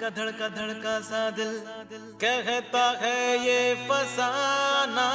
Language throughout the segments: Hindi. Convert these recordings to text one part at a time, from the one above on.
धड़का धड़का धड़का सा दिल कहता है ये फसाना।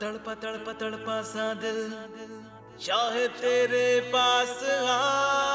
तड़पा तड़पा तड़पा सा दिल, चाहे तेरे पास आ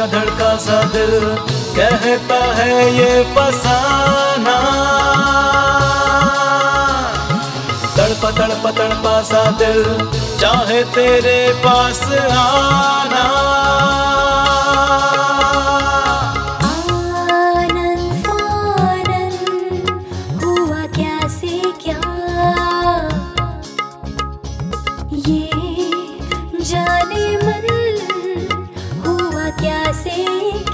का धड़का सा दिल कहता है ये फसाना। तड़प तड़प, तड़पा सा दिल चाहे तेरे पास आना। जाने मन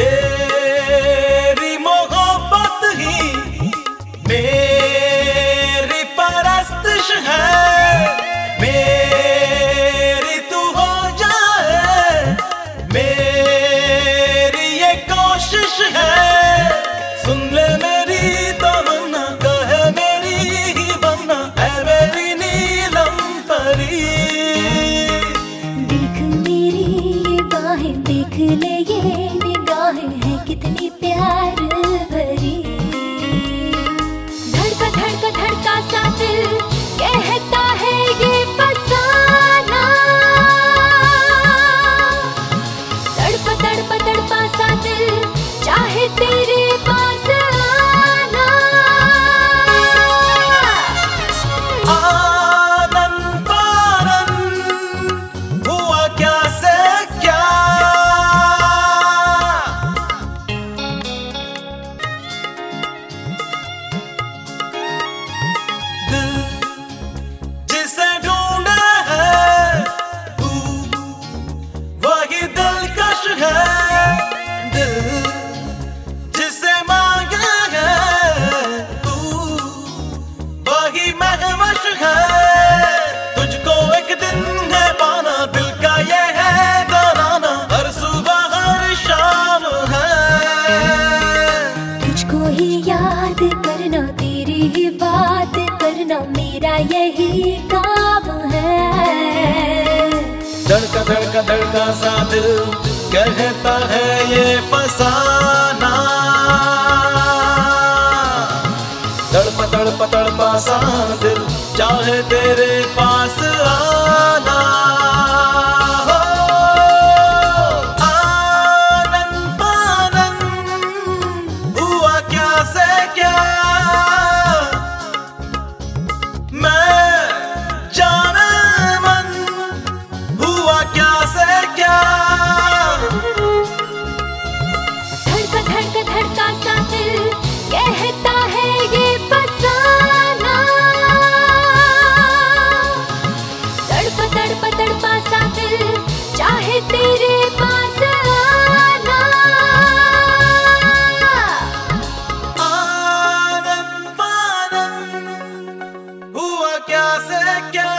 Hey. देख ले ये निगाह है कितनी प्यार भरी। धड़का धड़का धड़का सा दिल कहता है ये धड़का धड़का सा दिल कहता है ये फसाना। तड़प तड़प तड़पा सा दिल चाहे तेरे पास second.